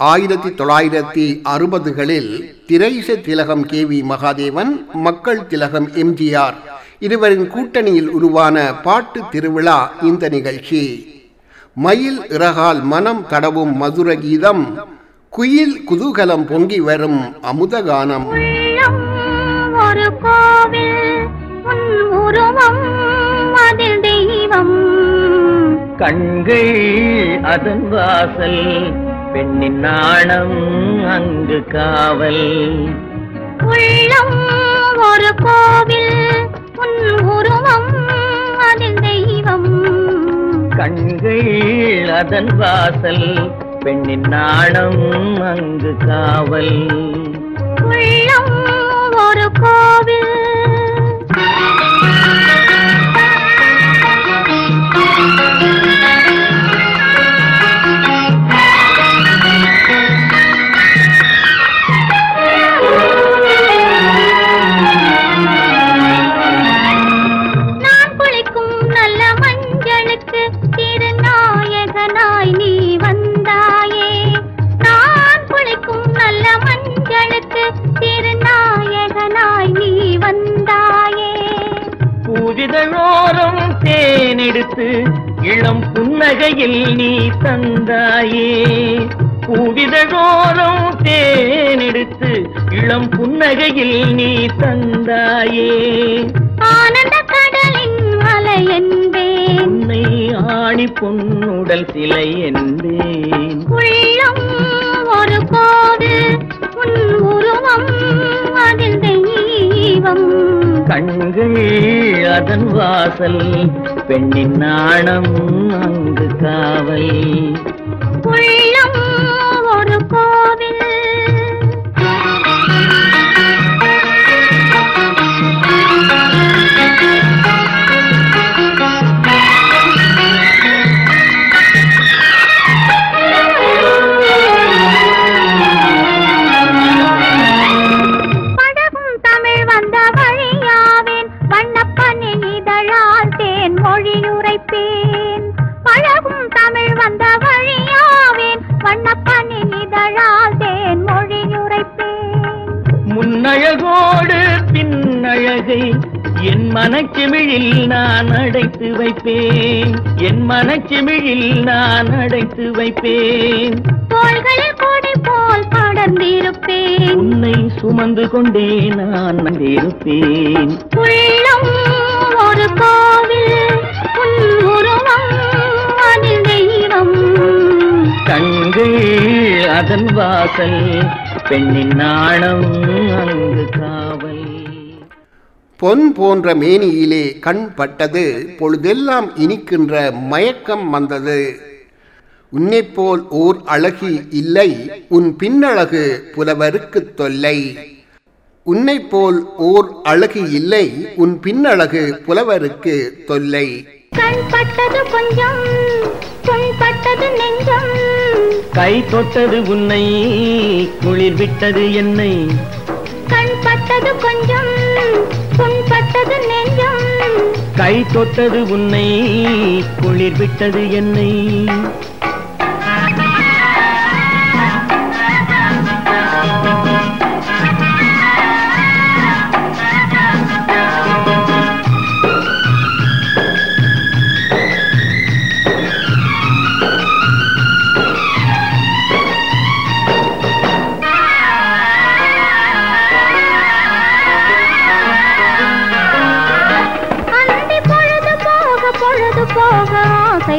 ஆயிரத்தி தொள்ளாயிரத்தி அறுபதுகளில் திரைச திலகம் கே வி மகாதேவன் மக்கள் திலகம் எம்ஜிஆர் இருவரின் கூட்டணியில் உருவான பாட்டு திருவிழா இந்த நிகழ்ச்சி. மயில் இறகால் மனம் தடவும் மதுர கீதம் குயில் குதூகலம் பொங்கி வரும் அமுதகானம் ஒரு கோவில் உன் உருவம் அதில் தெய்வம். கண்கள் அதன் வாசல் பெண்ணின் நாணம் அங்கு காவல். உள்ளம் ஒரு கோவில் உன் உருவம் அதில் தெய்வம். கண்கள் அதன் வாசல் பெண்ணின் நாணம் அங்கு காவல். உள்ளம் ஒரு கோவில் பூவிதழோரம் தேனெடுத்து இளம் புன்னகையில் நீ தந்தாயே. பூவிதழோரம் தேனெடுத்து இளம் புன்னகையில் நீ தந்தாயே. ஆனந்த கடலின் அலை என்பேன். உன்னை ஆணி பொன்னுடல் சிலை என்பேன். உள்ளம் ஒரு கோவில் உன் உருவம் அதில் தெய்வம். கண்கள் அதன் வாசல் பெண்ணின் நாணம் அங்கு காவல். உள்ளம் ஒரு கோவில் மனச்சிமிழில் நான் அடைத்து வைப்பேன். என் மனச்சிமிழில் நான் அடைத்து வைப்பேன். தோள்களில் கொடி போல் படர்ந்திருப்பேன். உன்னை சுமந்து கொண்டே நான் வந்திருப்பேன். உள்ளம் ஒரு கோவில் கண்கள் அதன் வாசல் பெண்ணின் நாணம் பொன் போன்ற மேனியிலே கண் பட்டது பொழுதெல்லாம் இனிக்கின்ற மயக்கம் வந்தது. உன்னைப் போல் ஓர் அழகி இல்லை உன் பின்னழகு புலவருக்கு தொல்லை. உன்னைப் போல் ஓர் அழகி இல்லை உன் பின்னழகு புலவருக்கு தொல்லை. கண் பட்டது கொஞ்சம் புண் பட்டது நெஞ்சம். கை தொட்டது உன்னை குளிர் விட்டது என்னை. கண் பட்டது கொஞ்சம் புண்பட்டது நெஞ்சம். கை தொட்டது உன்னை குளிர் விட்டது என்னை.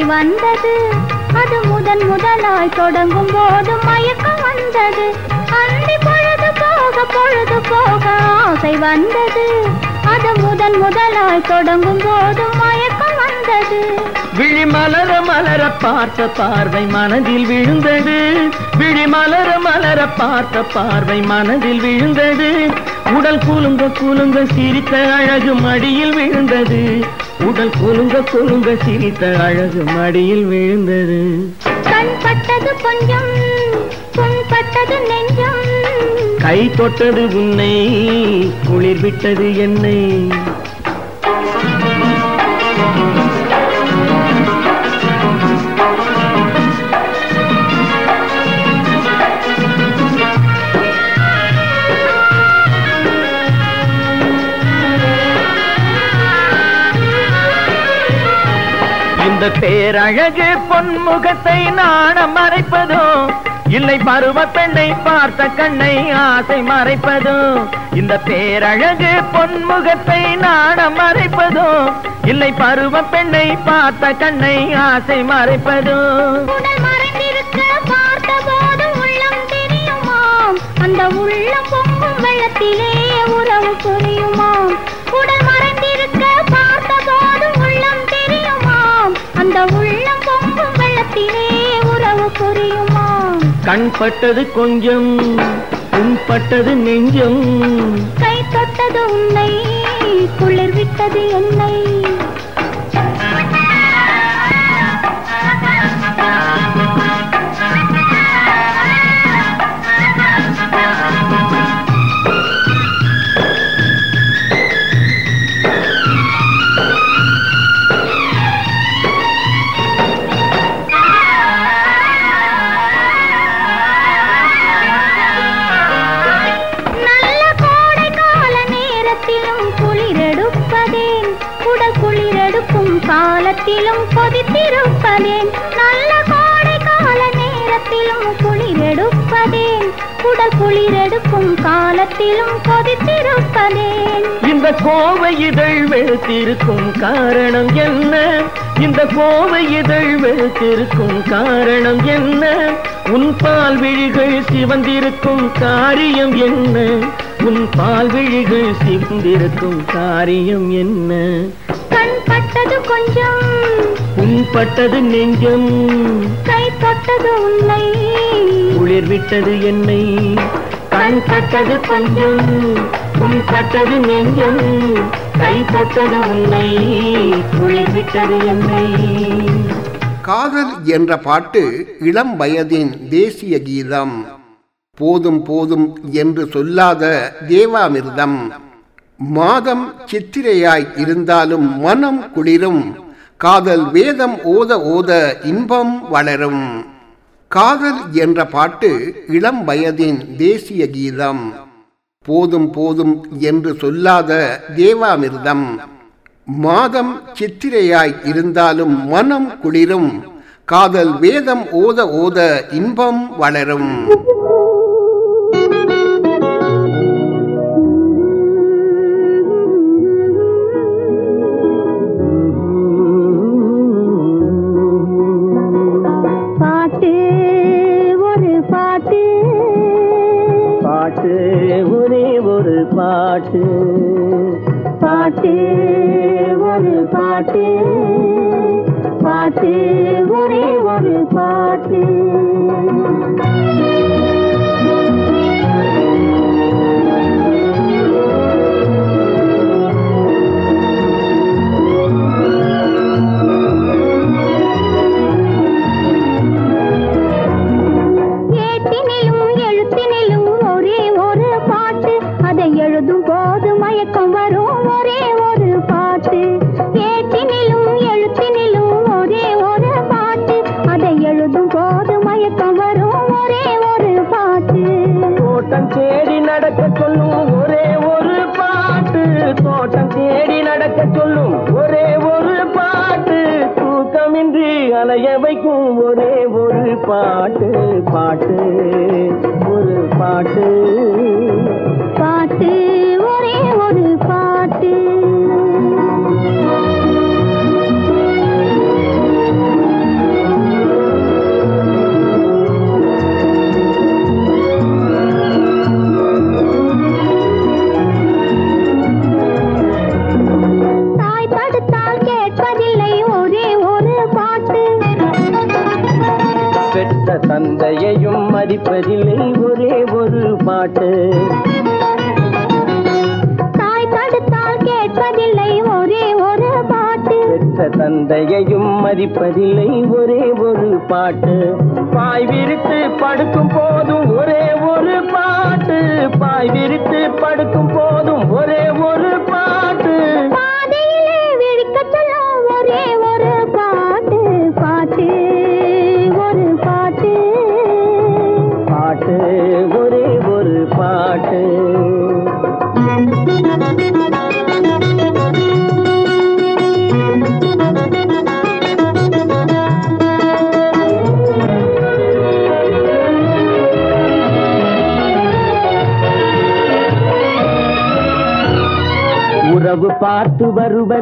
வந்தது. அது முதன் முதலாய் தொடங்கும் போது மயக்கம் வந்தது. அந்தி பொழுது போக பொழுது போக ஆசை வந்தது. அது முதன் முதலாய் தொடங்கும் போது மயக்கம் வந்தது. விழி மலர மலர பார்த்த பார்வை மனதில் விழுந்தது. விழி மலர மலர பார்த்த பார்வை மனதில் விழுந்தது. உடல் கூலுங்க கூலுங்க சிரித்த அழகு மடியில் விழுந்தது. உடல் குலுங்க குலுங்க சிரித்த அழகு மடியில் விழுந்தது. கண் பட்டது கொஞ்சம் புண் பட்டது நெஞ்சம். கை தொட்டது உன்னை குளிர் விட்டது என்னை. இந்த பேரழகு பொன்முகத்தை நாணம் மறைப்பதோ? இல்லை பருவ பெண்ணை பார்த்த கண்ணை ஆசை மறைப்பதோ? இந்த பேரழகு பொன்முகத்தை நாணம் மறைப்பதோ? இல்லை பருவ பெண்ணை பார்த்த கண்ணை ஆசை மறைப்பதோ? கண் பட்டது கொஞ்சம் உன்பட்டது நெஞ்சம். கை தொட்டது உன்னை குளிர் விட்டது என்னை. குளிரெடுக்கும் காலத்திலும் கொதித்திருப்பதேன். இந்த கோவை இதழ் வெளுத்திருக்கும் காரணம் என்ன? இந்த கோவை இதழ் வெளுத்திருக்கும் காரணம் என்ன? உன் பால் விழிகள் சிவந்திருக்கும் காரியம் என்ன? உன் பால் விழிகள் சிவந்திருக்கும் காரியம் என்ன? கண் பட்டது கொஞ்சம் உன் பட்டது நெஞ்சம். கை தொட்டது உன்னை. குளிர் விட்டது என்னை. கண் பட்டது கொஞ்சம். உன் பட்டது நெஞ்சம். கை தொட்டது உன்னை. குளிர் விட்டது என்னை. காதல் என்ற பாட்டு இளம் வயதின் தேசிய கீதம். போதும் போதும் என்று சொல்லாத தேவாமிர்தம். மாதம் சித்திரையாய் இருந்தாலும் மனம் குளிரும். காதல் வேதம் ஓத ஓத இன்பம் வளரும். காதல் என்ற பாட்டு இளம் வயதின் தேசிய கீதம். போதும் போதும் என்று சொல்லாத தேவாமிர்தம். மாதம் சித்திரையாய் இருந்தாலும் மனம் குளிரும். காதல் வேதம் ஓத ஓத இன்பம் வளரும். ஒரு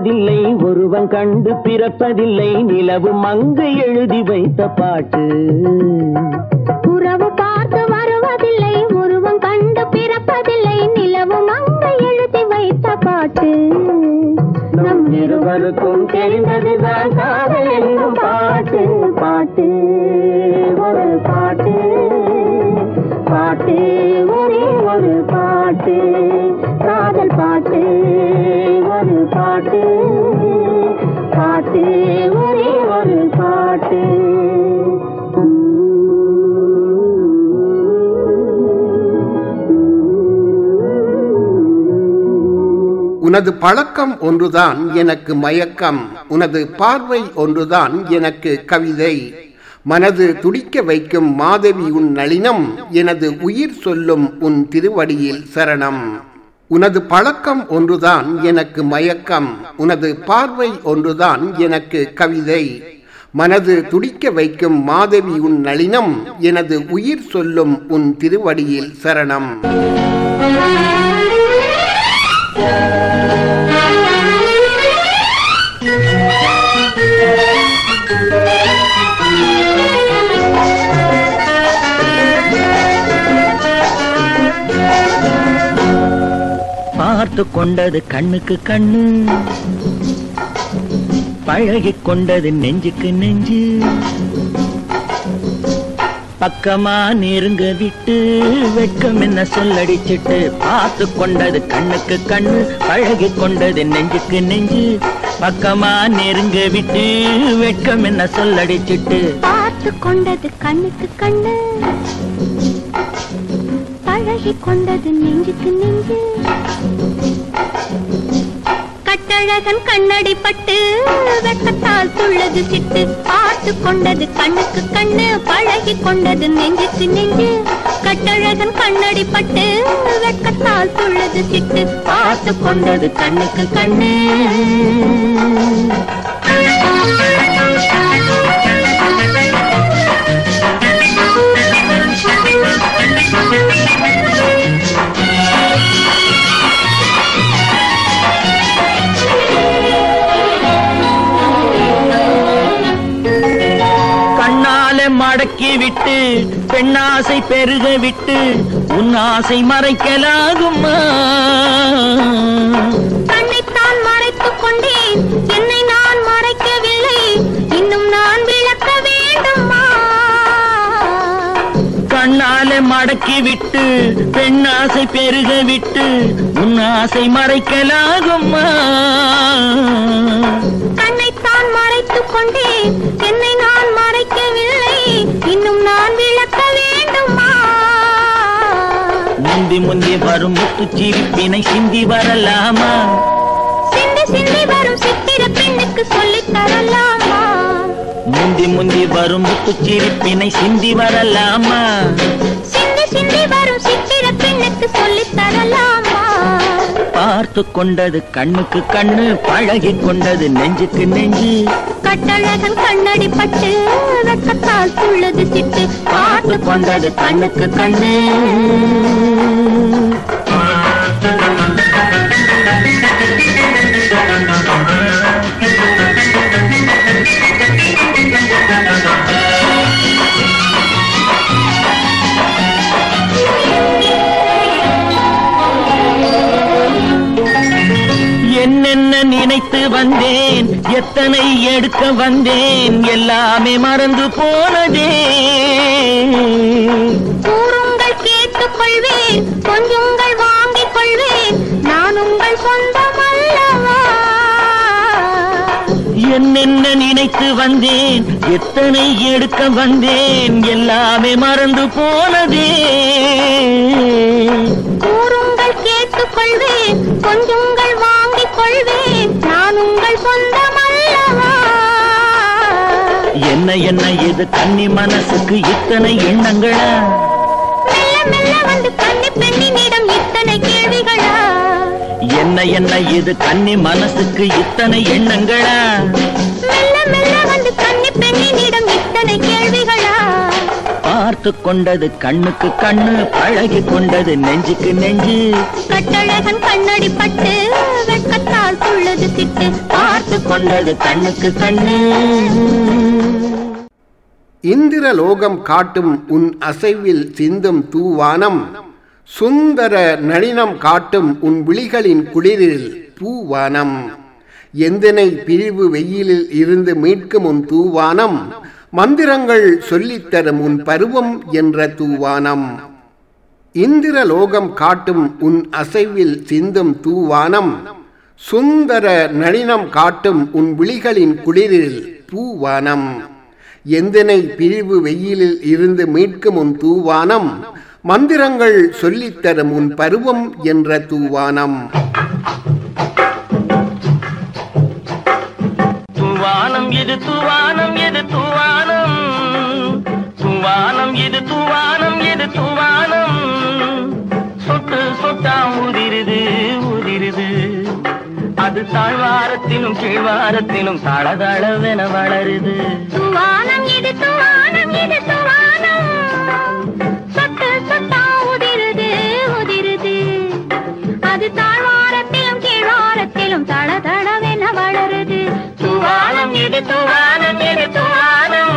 பிறப்பதில்லை ஒருவன் கண்டு பிறப்பதில்லை. நிலவு மங்கு எழுதி வைத்த பாட்டு உனது பழக்கம் ஒன்றுதான் எனக்கு மயக்கம். உனது பார்வை ஒன்றுதான் எனக்கு கவிதை. மனது துடிக்க வைக்கும் மாதவி உன் நளினம். எனது உயிர் சொல்லும் உன் திருவடியில் சரணம். உனது பழக்கம் ஒன்றுதான் எனக்கு மயக்கம். உனது பார்வை ஒன்றுதான் எனக்கு கவிதை. மனது துடிக்க வைக்கும் மாதவி உன் நளினம். எனது உயிர் சொல்லும் உன் திருவடியில் சரணம். பார்த்து கொண்டது கண்ணுக்கு கண்ணு பழகி கொண்டது நெஞ்சுக்கு நெஞ்சு. பக்கமா நெருங்க விட்டு வெட்கம் என்ன சொல்லடிச்சிட்டு பார்த்து கொண்டது கண்ணுக்கு கண்ணு பழகி கொண்டது நெஞ்சுக்கு நெஞ்சு. பக்கமா நெருங்க விட்டு வெட்கம் என்ன சொல்லடிச்சிட்டு. பார்த்து கொண்டது கண்ணுக்கு கண்ணு. பழகி கொண்டது நெஞ்சுக்கு நெஞ்சு. அழகன் கண்ணடி பட்டு வெட்டத்தால் துள்ளது சிட்டு பார்த்து கொண்டது கண்ணுக்கு கண்ணு பழகி கொண்டது நெஞ்சுக்கு நெஞ்சு. கட்டழகன் கண்ணடி பட்டு வெட்டத்தால் துள்ளது சிட்டு பார்த்து கொண்டது கண்ணுக்கு கண்ணு. மடக்கி விட்டு பெண்ணாசை பெருக விட்டு உன் ஆசை மறைக்கலாகுமா கண்ணைத்தான் மறைத்துக் கொண்டேன் என்னை நான் மறைக்கவில்லை இன்னும் நான் விளக்க வேண்டுமா கண்ணால மடக்கி விட்டு பெண்ணாசை பெருக விட்டு உன் ஆசை மறைக்கலாகுமா கண்ணைத்தான் மறைத்துக் கொண்டேன் என்னை முந்தி முந்தி வரும் முத்துச்சிரிப்பினை சிந்தி வரலாமா? சிந்தி சிந்தி வரும் சித்திர பெண்ணுக்கு சொல்லித் தரலாமா? முந்தி முந்தி வரும் முத்துச்சிரிப்பினை சிந்தி வரலாமா? சிந்தி சிந்தி வரும் சித்திர பெண்ணுக்கு சொல்லித் தரலாமா? பார்த்து கொண்டது கண்ணுக்கு கண்ணு பழகி கொண்டது நெஞ்சுக்கு நெஞ்சு. கட்டழகன் கண்ணடி பட்டு வெட்டத்தால் துள்ளது சிட்டு பார்த்து கொண்டது கண்ணுக்கு கண்ணு. என்னென்ன நினைத்து வந்தேன்? எத்தனை எடுக்க வந்தேன்? எல்லாமே மறந்து போனதே. கூறுங்கள் கேட்டுக் கொள்வேன் கொஞ்சுங்கள் வாங்கிக் கொள்வேன் நான் உங்கள் சொந்தம் அல்லவா என்னென்ன நினைத்து வந்தேன்? எத்தனை எடுக்க வந்தேன்? எல்லாமே மறந்து போனதே. கூறுங்கள் கேட்டுக் கொள்வேன் கொஞ்சுங்கள் வாங்கிக் கொள்வேன் நான் உங்கள் சொந்தம் என்ன என்ன இது கன்னி மனசுக்கு இத்தனை எண்ணங்களா? மெல்ல மெல்ல வந்து கண்ணி பெண்ணினிடம் இத்தனை கேள்விகளா? என்ன என்ன இது கன்னி மனசுக்கு இத்தனை எண்ணங்களா? மெல்ல மெல்ல வந்து கண்ணி பெண்ணினிடம் இத்தனை கேள்விகளா? பார்த்து கொண்டது கண்ணுக்கு கண்ணு பழகி கொண்டது நெஞ்சுக்கு நெஞ்சு. கட்டழகன் கண்ணடி பட்டு வெக்கத்தால் துள்ளது சிட்டு பார்த்து கொண்டது கண்ணுக்கு கண்ணு. இந்திர லோகம் காட்டும் உன் அசைவில் சிந்தும் தூவானம். சுந்தர நளினம் காட்டும் உன் விழிகளின் குளிரில் பூவானம். எந்தனை பிரிவு வெயிலில் இருந்து மீட்கும் உன் தூவானம். மந்திரங்கள் சொல்லித்தரும் உன் பருவம் என்ற தூவானம். இந்திர லோகம் காட்டும் உன் அசைவில் சிந்தும் தூவானம். சுந்தர நளினம் காட்டும் உன் விழிகளின் குளிரில் பூவானம். எந்தனை பிரிவு வெயிலில் இருந்து மீட்கும் உன் தூவானம்? மந்திரங்கள் சொல்லித்தரும் உன் பருவம் என்ற தூவானம். தூவானம் இது தூவானம் இது தூவானம்? தூவானம் இது தூவானம் இது தூவானம்? சொட்டு சொட்டா உதிருது உதிருது. அது தாழ்வாரத்திலும் கீழ்வாரத்திலும் தளதளவென வளருது. துவானம் இது துவானம் இது துவானம் வளருது. இது தூவானம்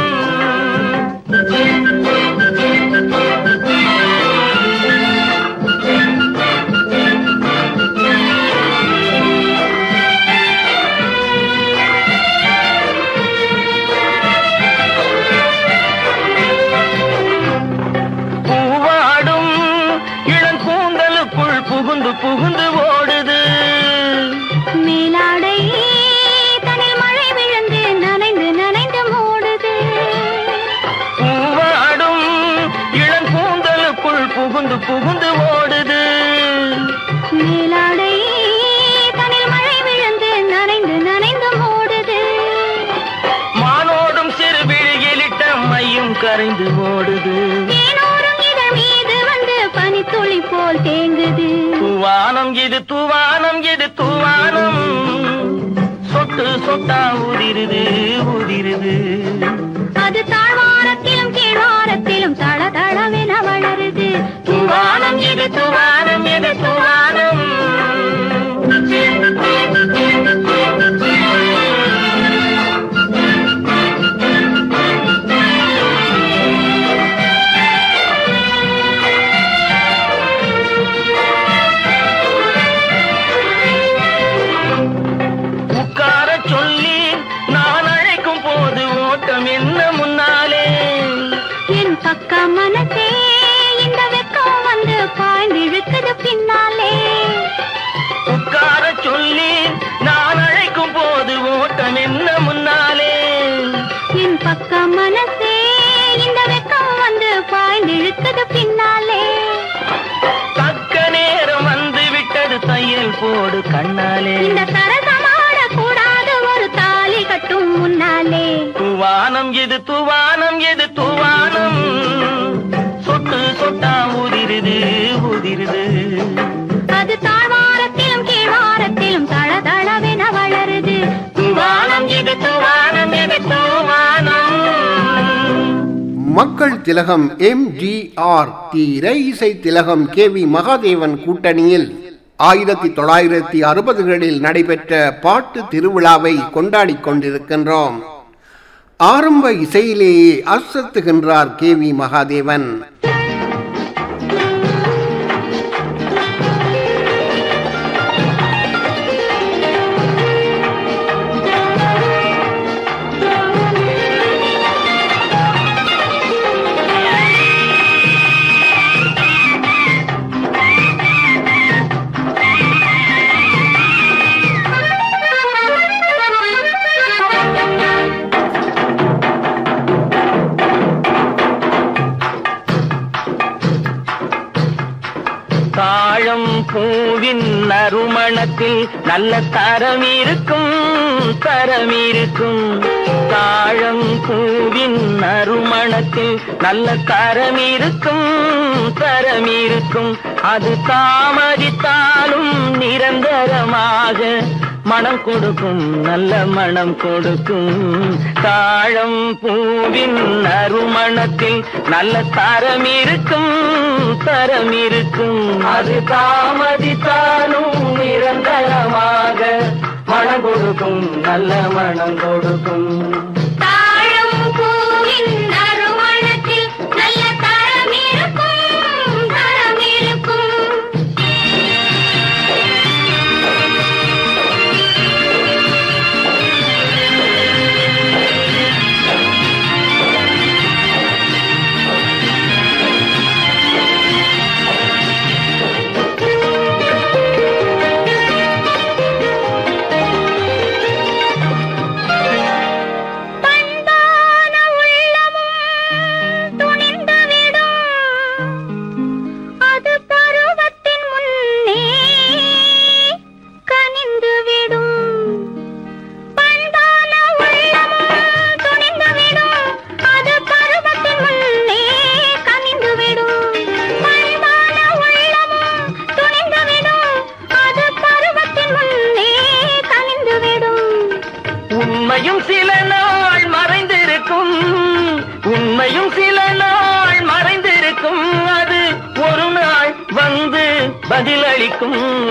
தூவானம் சொட்டு சொட்டா உதிருது உதிருது. அது தாழ்வாரத்திலும் கீழ்வாரத்திலும் தள தளவென வளருது. தூவானம் இது தூவானம் இது தூவானம் பாய்ந்திழுக்குது பின்னாலே. தக்க நேரம் வந்து விட்டது தையல் போடு கண்ணாலே. இந்த சரசமாட கூடாது ஒரு தாலி கட்டும் முன்னாலே. தூவானம் எது தூவானம் எது தூவானம்? சொட்டு சொட்டா உதிருது உதிருது. அது தாழ்வாரத்திலும் கீழ்வாரத்திலும் தள தளவென வளருது. தூவானம் எது தூவானம் எது தூவானம்? மக்கள் திலகம் எம் ஜி ஆர் திரை இசை திலகம் கே வி மகாதேவன் கூட்டணியில் ஆயிரத்தி தொள்ளாயிரத்தி அறுபதுகளில் நடைபெற்ற பாட்டு திருவிழாவை கொண்டாடிக் கொண்டிருக்கின்றோம். ஆரம்ப இசையிலேயே அசத்துகின்றார் கே வி மகாதேவன். நறுமணத்தில் நல்ல தரம் இருக்கும் தரம் இருக்கும். தாழம் பூவின் நறுமணத்தில் நல்ல தரம் இருக்கும் தரம் இருக்கும். அது தாமதித்தாலும் நிரந்தரமாக மனம் கொடுக்கும் நல்ல மனம் கொடுக்கும். தாழம் பூவின் அருமணத்தில் நல்ல தரம் இருக்கும் தரம் இருக்கும். அது தாமதித்தாலும் நிரந்தரமாக மனம் கொடுக்கும் நல்ல மனம் கொடுக்கும். Oh.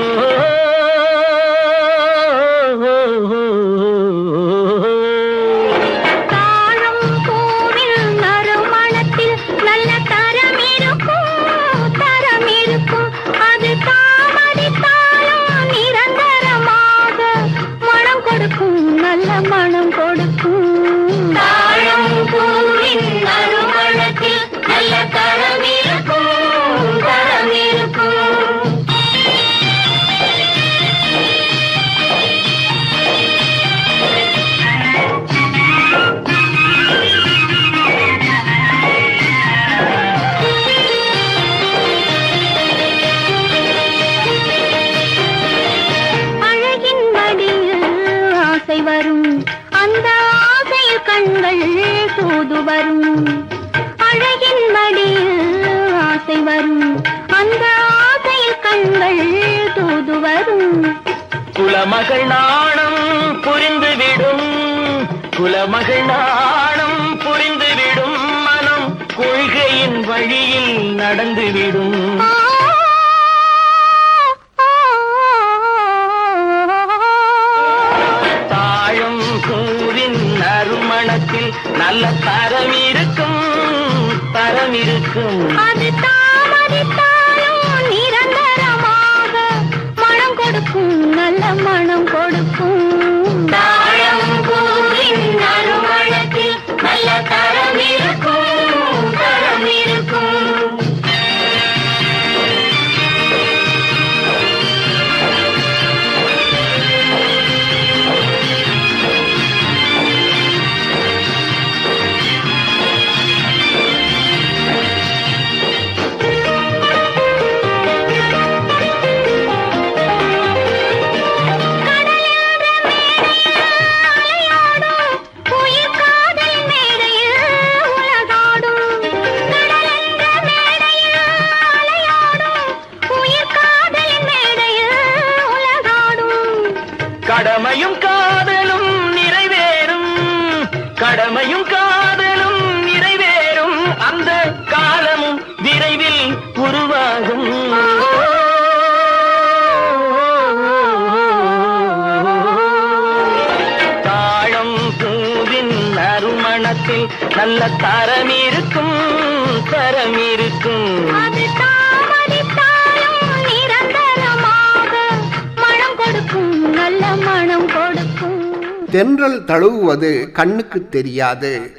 தென்றல் தழுவுவது கண்ணுக்கு தெரியாது.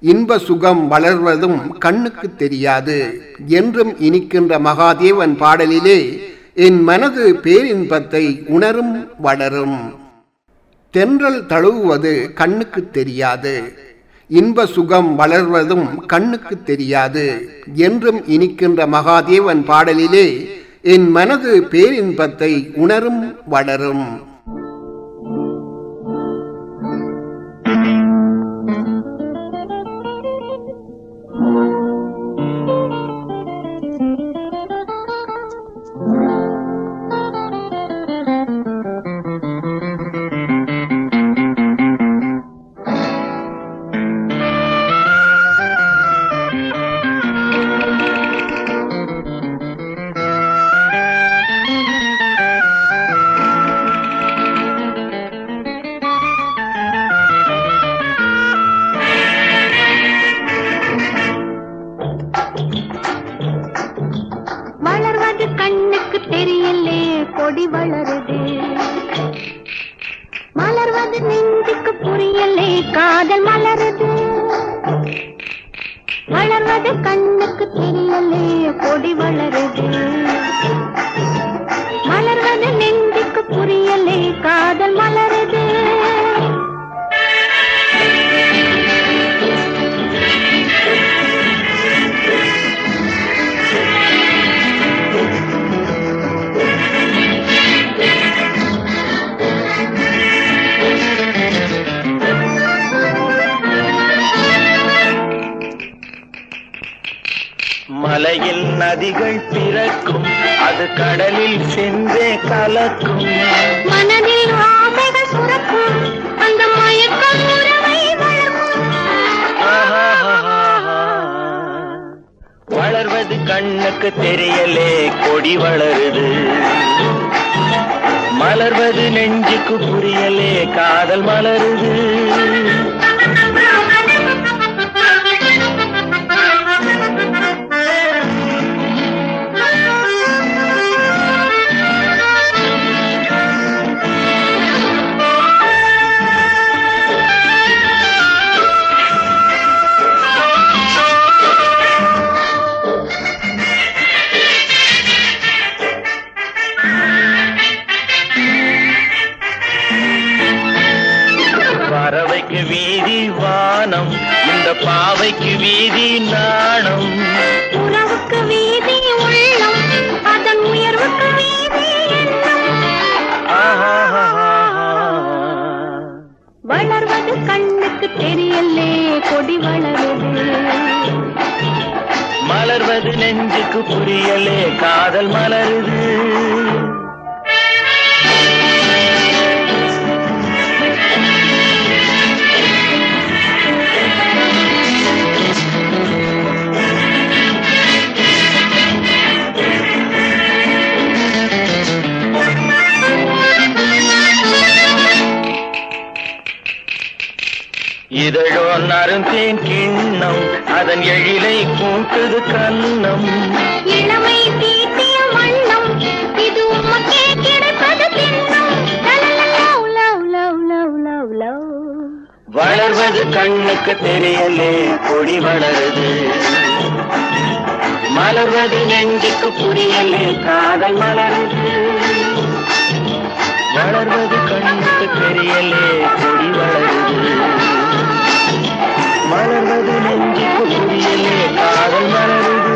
இன்ப சுகம் வளர்வதும் கண்ணுக்கு தெரியாது. என்றும் இனிக்கின்ற மகாதேவன் பாடலிலே என் மனது பேரின்பத்தை உணரும் வளரும். தென்றல் தழுவுவது கண்ணுக்கு தெரியாது. இன்ப சுகம் வளர்வதும் கண்ணுக்கு தெரியாது. என்றும் இனிக்கின்ற மகாதேவன் பாடலிலே என் மனது பேரின்பத்தை உணரும் வளரும். கொடி வளருது. மலர்வது நெஞ்சுக்கு புரியலே காதல் மலருது. வளர்வது கண்ணுக்கு தெரியலே கொடி வளருது. மலர்வது நெஞ்சுக்கு புரியலே காதல் மலருது நதிகள் பிறக்கும் அது கடலில் சென்றே கலக்கும். மனதில் ஆசைகள் சுரக்கும் அந்த மயக்கம். வளர்வது கண்ணுக்கு தெரியலே கொடி வளருது. மலர்வது நெஞ்சுக்கு புரியலே காதல் மலருது. நெஞ்சுக்கு புரியலே காதல் மலருது. இதழோ நருந்தேன் கிண்ணம். அதன் எழிலை கூட்டுது கண்ணம். இளமை தீட்டிய வண்ணம். இது உமக்கே கிடைப்பது லவ். வளர்வது கண்ணுக்கு தெரியலே கொடி வளருது. மலர்வது நெஞ்சுக்கு புரியலே காதல் மலருது. வளர்வது கண்ணுக்கு தெரியலே கொடி வளருது. மலர்வது நெஞ்சுக்கு புரியலே காதல் மலருது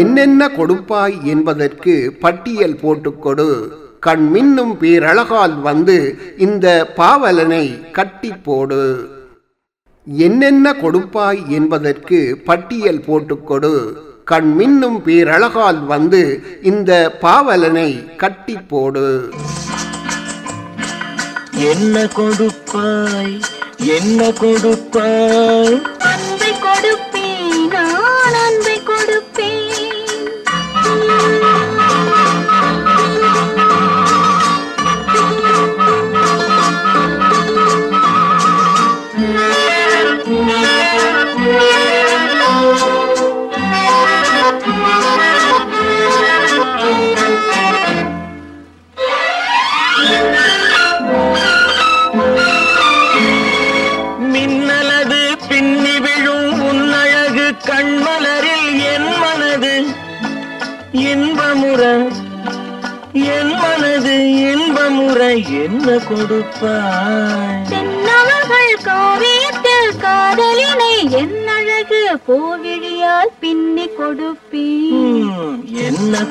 என்னென்ன கொடுப்பாய் என்பதற்கு பட்டியல் போட்டுக்கொடு கண் மின்னும் பேரழகால் வந்து இந்த பாவலனை கட்டி போடு. என்னென்ன கொடுப்பாய் என்பதற்கு பட்டியல் போட்டுக்கொடு கண் மின்னும் பேரழகால் வந்து இந்த பாவலனை கட்டி போடு. என்ன கொடுப்பாய்? என்ன கொடுப்பாய்?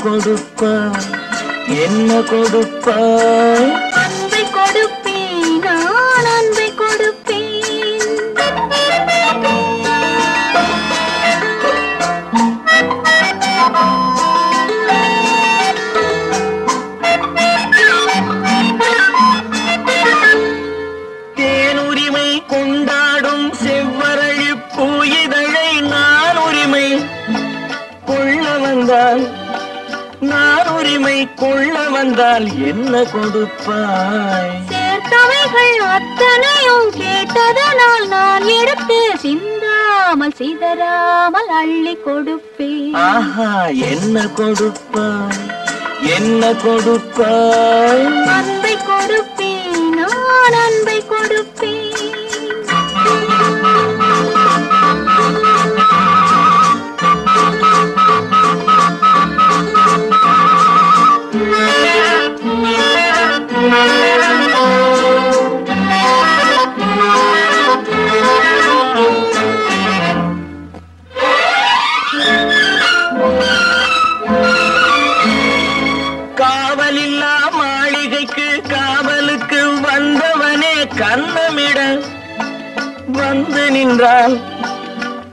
என்ன என்ன கொடுப்பா? என்ன நின்றால்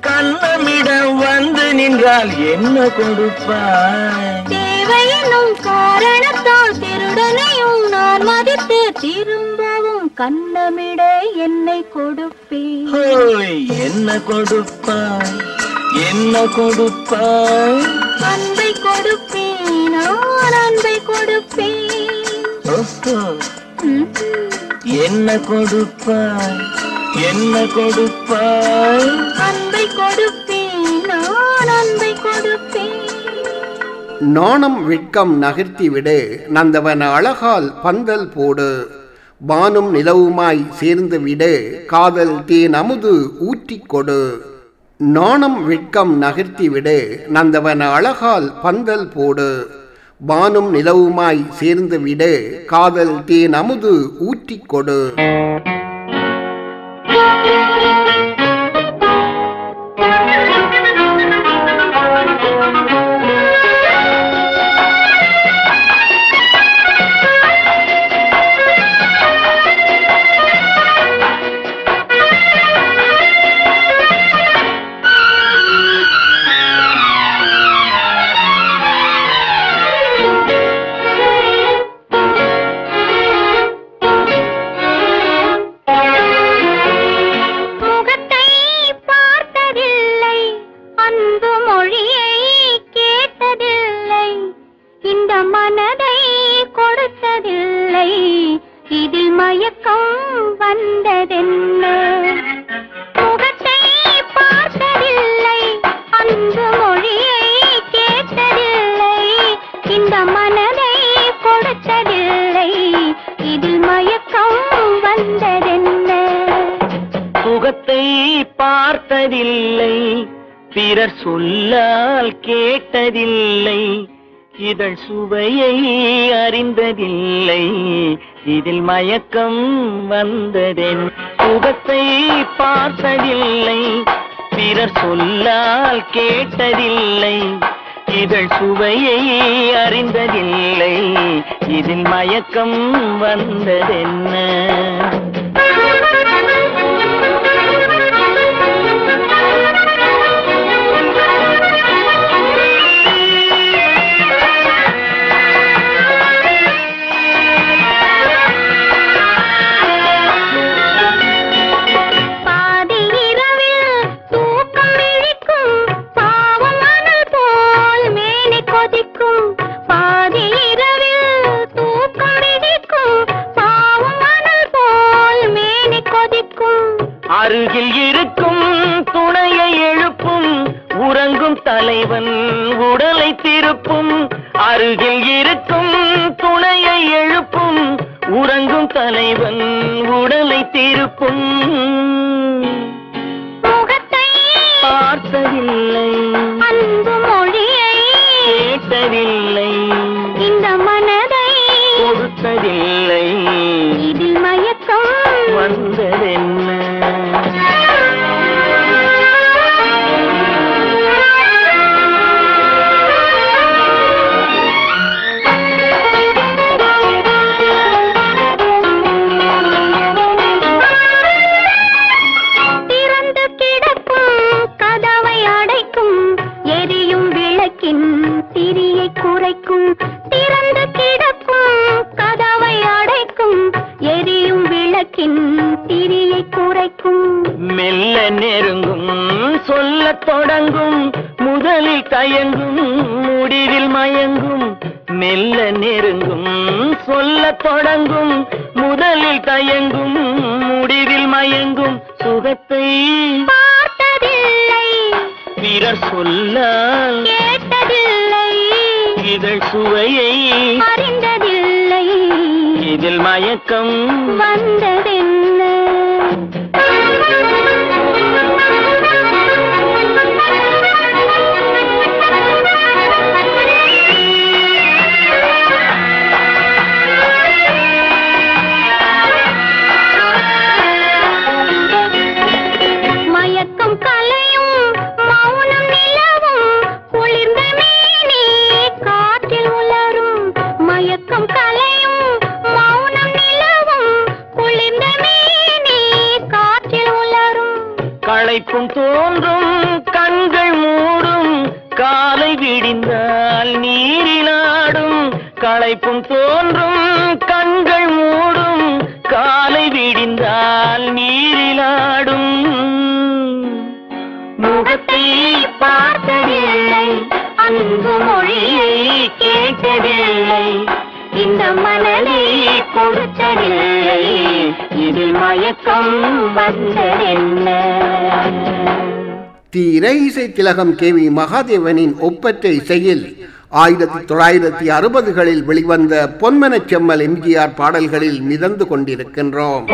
கண்ணமிட வந்து நின்றால் என்ன கொடுப்பாய்? தேவை என்னும் காரணத்தால் திருடனையும் நான் மதித்து திரும்பவும் கண்ணமிட என்னை கொடுப்பேன் என்ன கொடுப்பாய்? என்ன கொடுப்பாய்? அன்பை கொடுப்பேன் நான் அன்பை கொடுப்பேன். என்ன கொடுப்பாய்? என்ன கொடுப்பாய்? அன்பை கொடுப்பேன் நான் அன்பை கொடுப்பேன். நாணம் வெட்கம் நகர்த்தி விடு நந்தவன அழகால் பந்தல் போடு. வானும் நிலவுமாய் சேர்ந்து விடு காதல் தேன் அமுது ஊற்றிக் கொடு. நாணம் வெட்கம் நகர்த்தி விடு நந்தவன அழகால் பந்தல் போடு. வானும் நிலவுமாய் சேர்ந்து விடு காதல் தேன் அமுது ஊற்றிக் கொடு. இந்த மனதை கொடுத்ததில்லை. இதில் மயக்கம் வந்ததென்ன? முகத்தை பார்த்ததில்லை. அன்பு மொழியை கேட்டதில்லை. இந்த மனதை கொடுத்ததில்லை. இதில் மயக்கம் வந்ததென்ன? சுகத்தை பார்த்ததில்லை. பிறர் சொல்லால் கேட்டதில்லை. இதழ் சுவையை அறிந்ததில்லை. இதில் மயக்கம் வந்ததென் சுகத்தை பார்த்ததில்லை. பிறர் சொல்லால் கேட்டதில்லை. இதழ் சுவையை அறிந்ததில்லை. இதில் மயக்கம் வந்ததென்ன? அருகில் இருக்கும் துணையை எழுப்பும் உறங்கும் தலைவன் உடலை திருப்பும். அருகில் இருக்கும் துணையை எழுப்பும் உறங்கும் தலைவன் உடலை திருப்பும். முகத்தை பார்த்ததில்லை. அன்பு மொழியை கேட்டதில்லை. இந்த மனதை கொடுத்ததில்லை. இதில் மயக்கம் வந்ததென்ன அன்பு மொழியை கேட்டதில்லை. இந்த மனதை கொடுத்ததில்லை. இதில் மயக்கம் வந்ததென்ன? தி இறை இசை திலகம் கே வி மகாதேவனின் ஒப்பற்ற இசையில் ஆயிரத்தி தொள்ளாயிரத்தி அறுபதுகளில் வெளிவந்த பொன்மனச் செம்மல் எம்ஜிஆர் பாடல்களில் மிதந்து கொண்டிருக்கின்றோம்.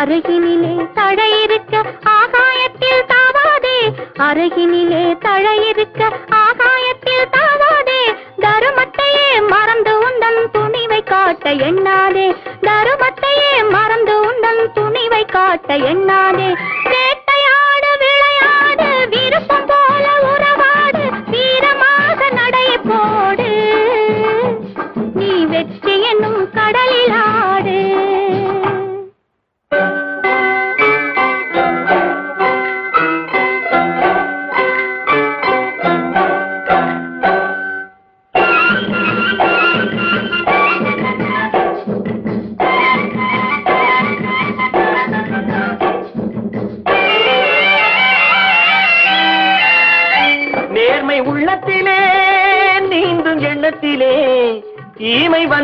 आ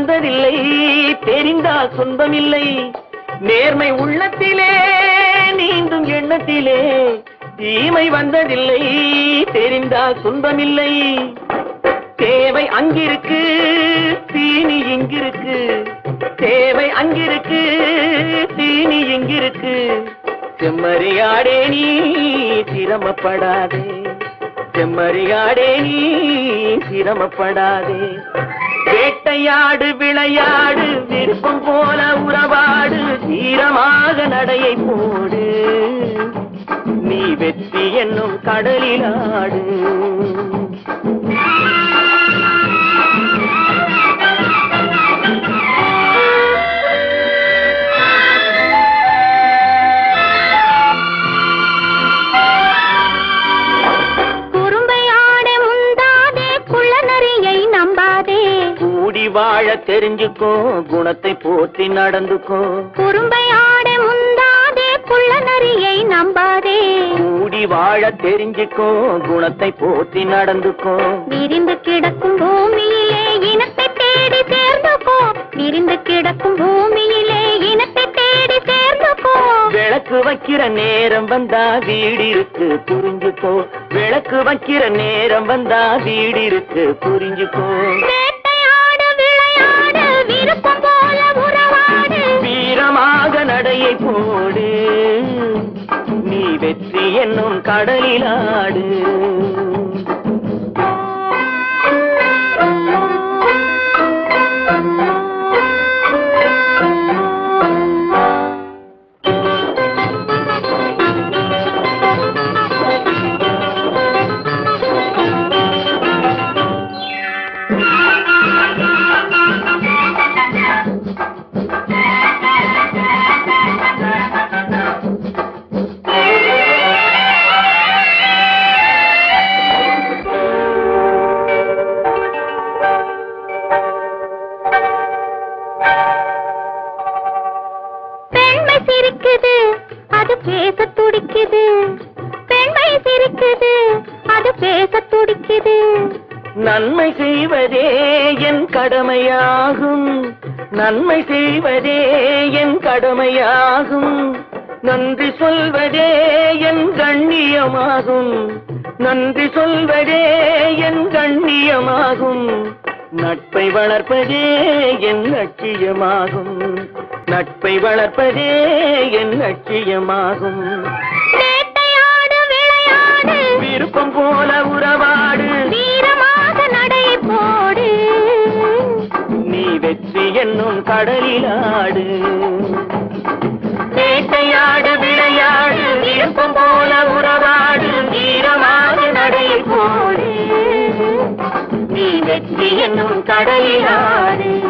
வந்ததில்லை தெரிந்தால் சொந்தமில்லை நேர்மை உள்ளத்திலே நீந்தும் எண்ணத்திலே தீமை வந்ததில்லை தெரிந்தால் சொந்தமில்லை தேவை அங்கிருக்கு தீனி இங்கிருக்கு. தேவை அங்கிருக்கு தீனி இங்கிருக்கு. செம்மறியாடே நீ சிரமப்படாதே. செம்மறியாடே நீ சிரமப்படாதே. வேட்டையாடு விளையாடு விருப்பம் போல உறவாடு தீரமாக நடையை போடு. நீ வெற்றி என்னும் கடலில் ஆடு. வாழ தெரிஞ்சுக்கோ குணத்தை போற்றி நடந்துக்கோ. குறும்பை ஆட முந்தாதே குள்ளநரியை நம்பாதே. கூடி வாழ தெரிஞ்சுக்கோ குணத்தை போற்றி நடந்துக்கோ. விரிந்து கிடக்கும் பூமியிலே இனத்தை தேடி சேர்ந்துக்கோ விரிந்து கிடக்கும் பூமியிலே இனத்தை தேடி சேர்ந்துக்கோ விளக்கு வைக்கிற நேரம் வந்தா வீடு இருக்கு புரிஞ்சுக்கோ. விளக்கு வைக்கிற நேரம் வந்தா வீடு இருக்கு புரிஞ்சுக்கோ. விருப்பம் போல உறவாடு. வீரமாக நடையை போடு. நீ வெற்றி என்னும் கடலிலாடு லட்சியமாகும் நட்பை வளர்ப்பதே என் லட்சியமாகும். விருப்பம் போல உறவாடு. வீரமாக நடை போடு. நீ வெற்றி என்னும் கடலிலாடு வேட்டையாடு விளையாடு. விருப்பம் போல உறவாடு. வீரமாக நடை போடு. நீ வெற்றி என்னும் கடலிலாடு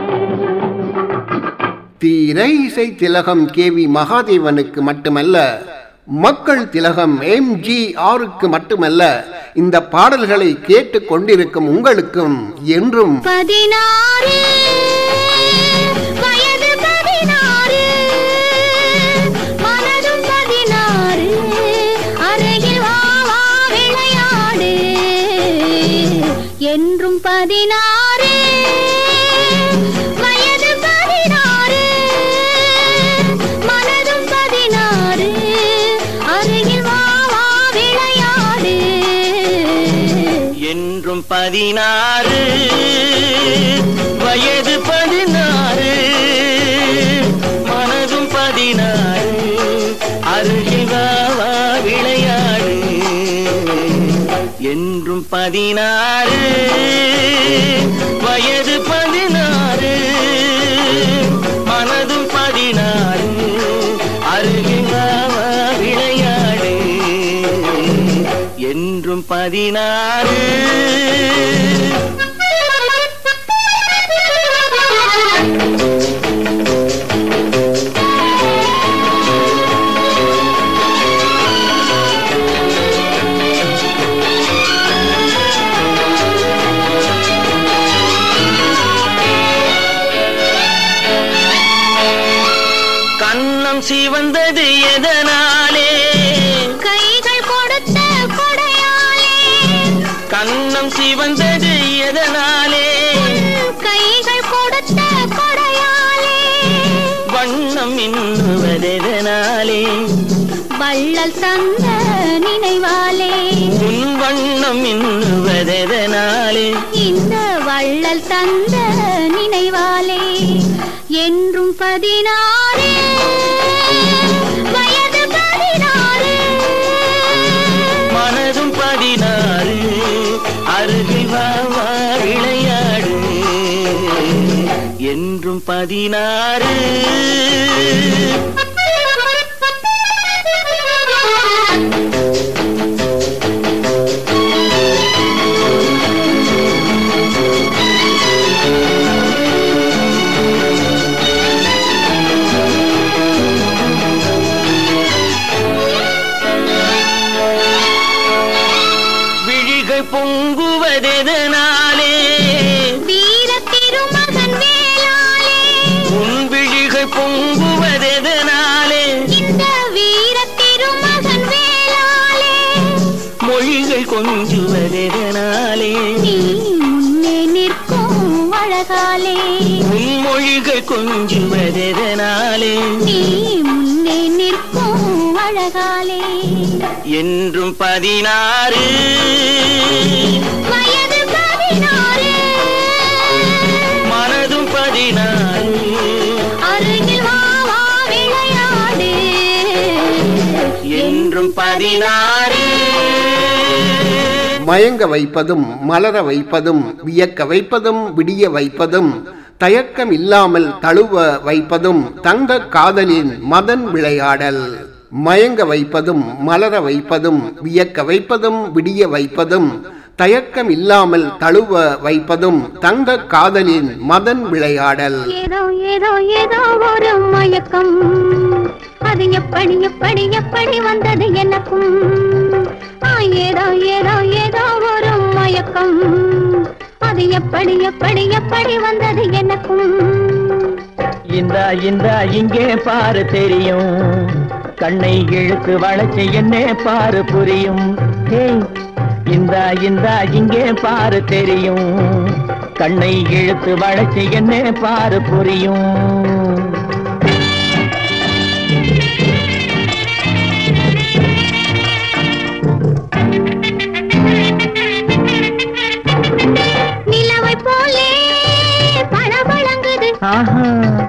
திரை இசை திலகம் கே வி மகாதேவனுக்கு மட்டுமல்ல மக்கள் திலகம் எம் ஜி ஆருக்கு மட்டுமல்ல இந்த பாடல்களை கேட்டு கொண்டிருக்கும் உங்களுக்கும் என்றும். பதினாறு என்றும் பதினாறு. பதினாறு வயது பதினாறு மனதும் பதினாறு அருகில் விளையாடு. என்றும் பதினாறு இன்னுவதெதனாலே இந்த வள்ளல் தந்த நினைவாலே என்றும் பதினாறு. வயது பதினாறு. மனதும் பதினாறு. அருகில் வா வா விளையாடு. என்றும் பதினாறு. பதினாறு. வயது பதினாறு. மனதும் பதினாறு. விளையாடு. என்றும் பதினாறு. மயங்க வைப்பதும் மலர வைப்பதும் வியக்க வைப்பதும் விடிய வைப்பதும் தயக்கம் இல்லாமல் தழுவ வைப்பதும் தங்க காதலின் மதன் விளையாடல். மயங்க வைப்பதும் மலர வைப்பதும் வியக்க வைப்பதும் விடிய வைப்பதும் தயக்கம் இல்லாமல் தழுவ வைப்பதும் தங்க காதலின் மதன் விளையாடல். ஏதோ ஏதோ ஏதோ ஒரு மயக்கம். அது எப்படி எப்படி எப்படி வந்தது எனக்கும்? ஆ, ஏதோ ஏதோ ஏதோ ஒரு மயக்கம். அது எப்படி எப்படி எப்படி வந்தது எனக்கும்? இந்த இந்த இங்கே பாரு தெரியும். கண்ணை இழுத்து வளைச்சு என்னே பாரு புரியும். இந்தா இந்தா இங்கே பாரு தெரியும். கண்ணை இழுத்து வளைச்சு என்ன பாரு புரியும். ஆஹா.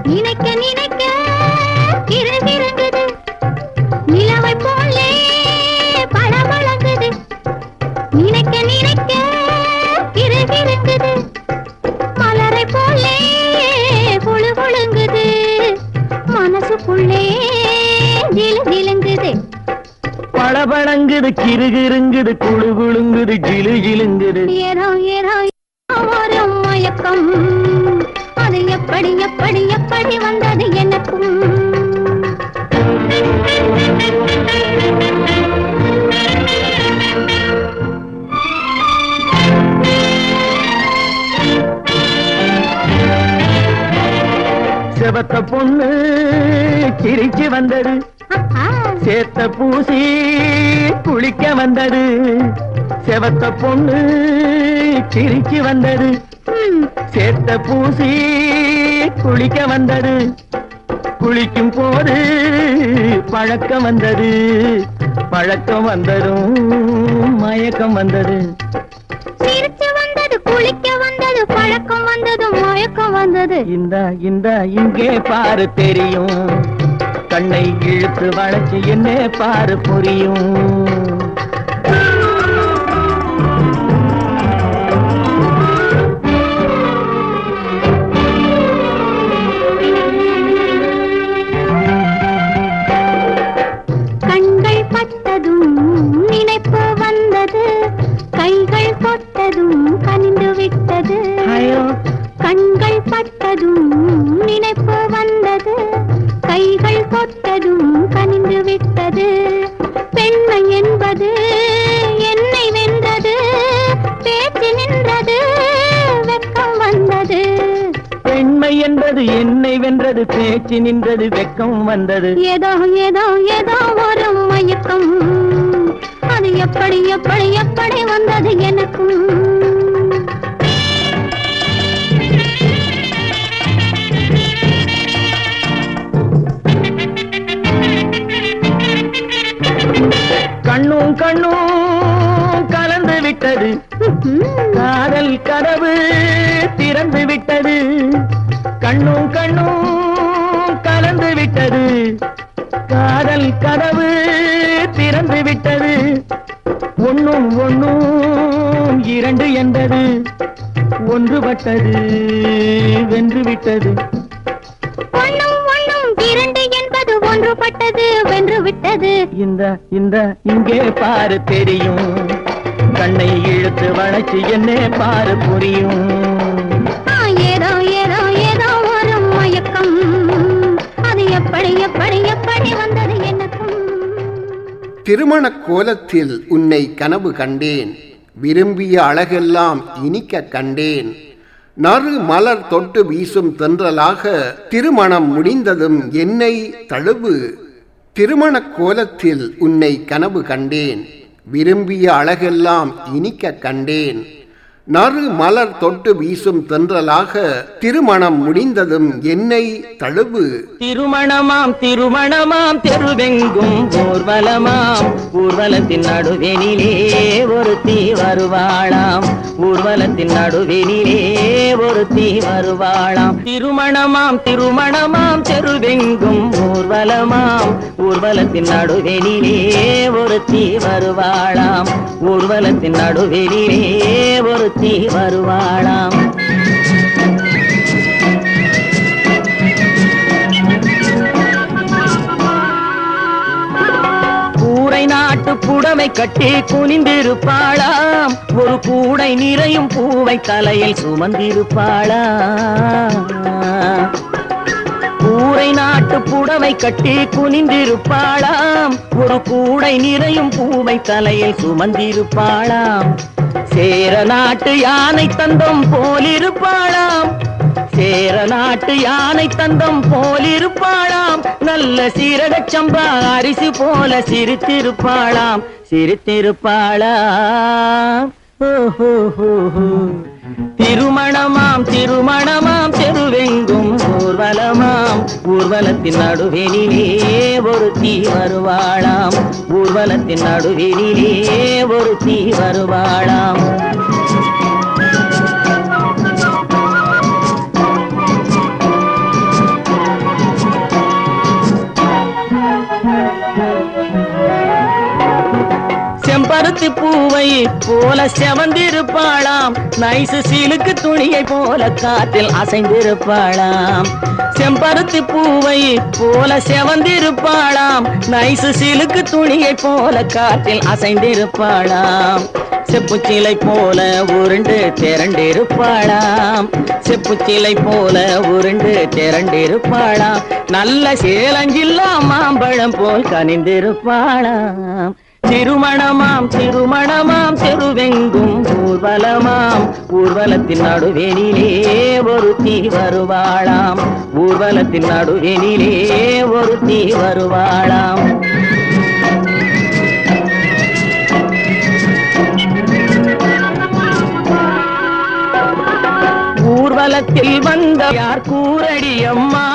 பளபளங்குது கிருகிருங்குது குழு குழுங்குது ஜிலு ஜிலுங்குது ஏதோ ஏதோ ஒரு மயக்கம். அது எப்படி எப்படி எப்படி வந்தது எனக்கும்? செவத்த பொண்ணு சிரிச்சு வந்தது. சேத்த பூசி குளிக்க வந்தது. செவத்த பொண்ணு சிரிச்சு வந்தது. சேத்த பூசி குளிக்க வந்தது. குளிக்கும் போது பழக்கம் வந்தது. பழக்கம் வந்ததும் மயக்கம் வந்தது. சிரிச்சு வந்தது குளிக்க வந்தது பழக்கம் வந்தது மயக்கம் வந்தது. இந்த இந்த இங்கே பாரு தெரியும். கண்ணை இழுத்து வளைச்சு என்ன பாரு புரியும். கண்கள் பட்டதும் நினைப்பு வந்தது. கைகள் தொட்டதும் கனிந்து விட்டது. கண்கள் பட்டதும் தொட்டதும் கனிந்து விட்டது. பெண்மை என்பது என்னை வென்றது. பேச்சு நின்றது வெட்கம் வந்தது. பெண்மை என்பது என்னை வென்றது பேச்சு நின்றது வெக்கம் வந்தது. ஏதோ ஏதோ ஏதோ ஒரு மயக்கம். அது எப்படி எப்படி எப்படி வந்தது எனக்கும்? கண்ணும் கண்ணும் கலந்து விட்டது. காதல் கதவு திறந்து விட்டது. கண்ணும் கண்ணும் கலந்து விட்டது. காதல் கதவு திறந்து விட்டது. ஒன்னும் ஒன்னும் இரண்டு என்பது. ஒன்றுபட்டது வென்று வென்று விட்டது இந்த இந்த இங்கே பாரு தெரியும். கண்ணை இழுத்து வளைச்சு என்ன பாரு புரியும். ஏதோ ஏதோ ஏதோ ஒரு மயக்கம். அது எப்படி எப்படி எப்படி வந்தது எனக்கும் திருமணக் கோலத்தில் உன்னை கனவு கண்டேன். விரும்பிய அழகெல்லாம் இனிக்க கண்டேன். நறு மலர் தொட்டு வீசும் தென்றலாக திருமணம் முடிந்ததும் என்னை தழுவு. திருமணக் கோலத்தில் உன்னை கனவு கண்டேன். விரும்பிய அழகெல்லாம் இனிக்க கண்டேன். நறு மலர் தொட்டு வீசும் தென்றலாக திருமணம் முடிந்ததும் என்னை தழுவு. திருமணமாம் திருமணமாம் தெருவெங்கும் ஊர்வலமாம். ஊர்வலத்தின் நடுவெனிலே ஒரு தீ வருவாளாம். ஊர்வலத்தின் நடுவெனிலே ஒரு தீ வருவாளாம். திருமணமாம் திருமணமாம் தெருவெங்கும் ஊர்வலமாம். ஊர்வலத்தின் நடுவெனிலே ஒரு தீ வருவாளாம். ஊர்வலத்தின் நடுவெனிலே ஒரு தீ வருவாளாம். கூரை நாட்டு புடவை கட்டி குனிந்திருப்பாளாம். ஒரு கூடை நிறையும் பூவை தலையில் சுமந்திருப்பாளாம். கூரை நாட்டு புடவை கட்டி குனிந்திருப்பாளாம். ஒரு கூடை நிறையும் பூவை தலையில் சுமந்திருப்பாளாம். சேர நாட்டு யானை தந்தம் போலிருப்பாளாம். சேர நாட்டு யானை தந்தம் போலிருப்பாளாம். நல்ல சீரகச் சம்பா அரிசி போல சிரித்திருப்பாளாம். சிரித்திருப்பாளாம். திருமணமாம் திருமணமாம். ஊர்வலத்தின் நடுவெனிலே ஒரு தீ வருவாளாம். ஊர்வலத்தின் நடுவெனிலே ஒரு தீ வருவாளாம். செம்பருத்தி பூவை போல செவந்திருப்பாளாம். நைசு சீலுக்கு துணியை போல காத்தில் அசைந்திருப்பாளாம். செம்பருத்தி பூவை போல செவந்திருப்பாளாம். நைசு சீலுக்கு துணியை போல காத்தில் அசைந்திருப்பாளாம். செப்புச்சிலை போல உருண்டு திரண்டிருப்பாளாம். செப்புச்சிலை போல உருண்டு திரண்டிருப்பாளாம். நல்ல சேலஞ்சில்லா மாம்பழம் போல் கனிந்திருப்பாளாம். திருமணமாம் திருமணமாம் தெருவெங்கும் ஊர்வலமாம். ஊர்வலத்தின் நடுவெனிலே ஒரு தீ வருவாளாம். ஊர்வலத்தின் நடுவெனிலே ஒரு தீ வருவாளாம். ஊர்வலத்தில் வந்த யார் கூரடி அம்மா?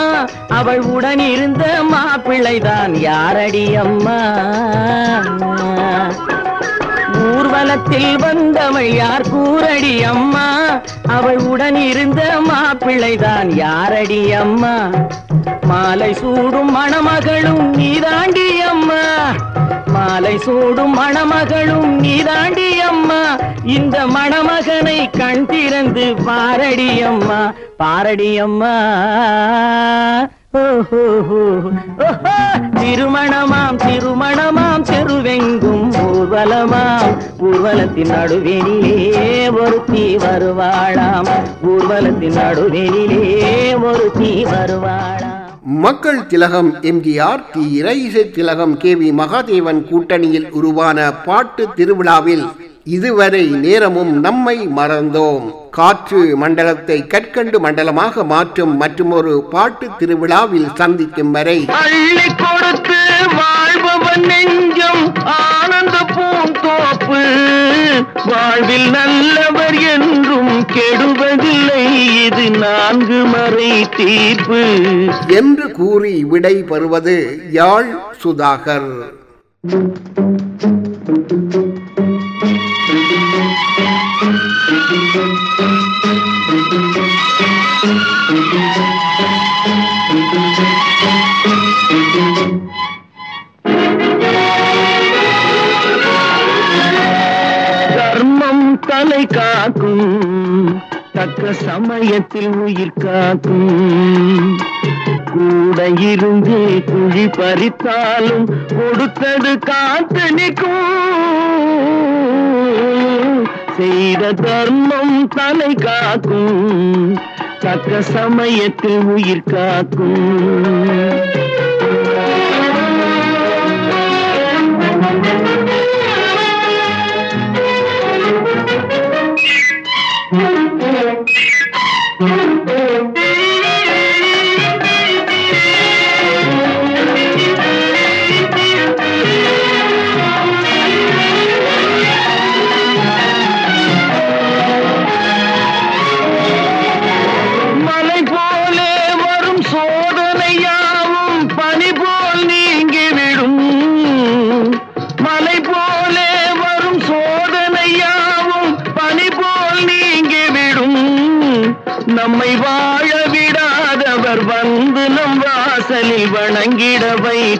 அவள் உடன் இருந்த மாப்பிள்ளைதான் யாரடி அம்மா? ஊர்வலத்தில் வந்தவள் யார் கூரடி அம்மா? அவள் உடன் இருந்த மாப்பிள்ளைதான் யாரடி அம்மா? மாலை சூடும் மணமகளும் நீதாண்டி அம்மா. மாலை சூடும் மணமகளும் நீதாண்டி அம்மா. இந்த மணமகனை கண் திறந்து பாரடி அம்மா. பாரடி அம்மா. திருமணமாம் திருமணமாம் செருவெங்கும் ஊர்வலமாம். ஊர்வலத்தின் நடுவெளியிலே ஒரு தீ வருவாளாம். ஊர்வலத்தின் நடுவெளியிலே ஒரு தீ வருவாளாம். மக்கள் திலகம் எம்ஜிஆர் தி இறைசை திலகம் கே. வி. மகாதேவன் கூட்டணியில் உருவான பாட்டு திருவிழாவில் இதுவரை நேரமும் நம்மை மறந்தோம். காற்று மண்டலத்தை கற்கண்டு மண்டலமாக மாற்றும் மற்றுமொரு பாட்டு திருவிழாவில் சந்திக்கும் வரை கொடுத்து வாழ்பவன் நெஞ்சம் ஆனந்த பூந்தோப்பு. வாழ்வில் நல்லவர் என்றும் கெடுவதில்லை இது நான்கு மறை தீர்ப்பு. என்று கூறி விடை பெறுவது யாழ் சுதாகர். தலை காக்கும் தக்க சமயத்தில் உயிர் காக்கும். கூட இருந்து குழி பறித்தாலும் கொடுத்தது காத்து நிற்கும் செய்த தர்மம் தலை காக்கும் தக்க சமயத்தில் உயிர் காக்கும்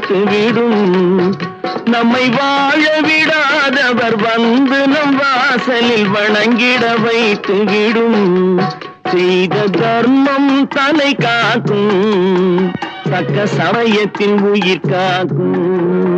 கொடுத்து விடும். நம்மை வாழ விடாதவர் வந்து நம் வாசலில் வணங்கிட வைத்து விடும். செய்த தர்மம் தலை காக்கும். தக்க சமயத்தின் உயிர் காக்கும்.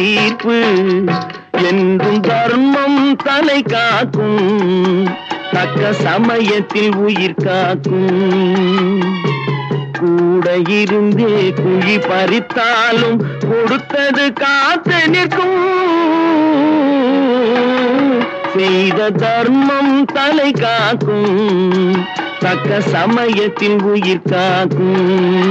தீர்ப்பு. என்றும் தர்மம் தலை காக்கும். தக்க சமயத்தில் உயிர் காக்கும். கூட இருந்தே குழி பறித்தாலும் கொடுத்தது காத்து நிற்கும். செய்த தர்மம் தலை காக்கும். தக்க சமயத்தில் உயிர் காக்கும்.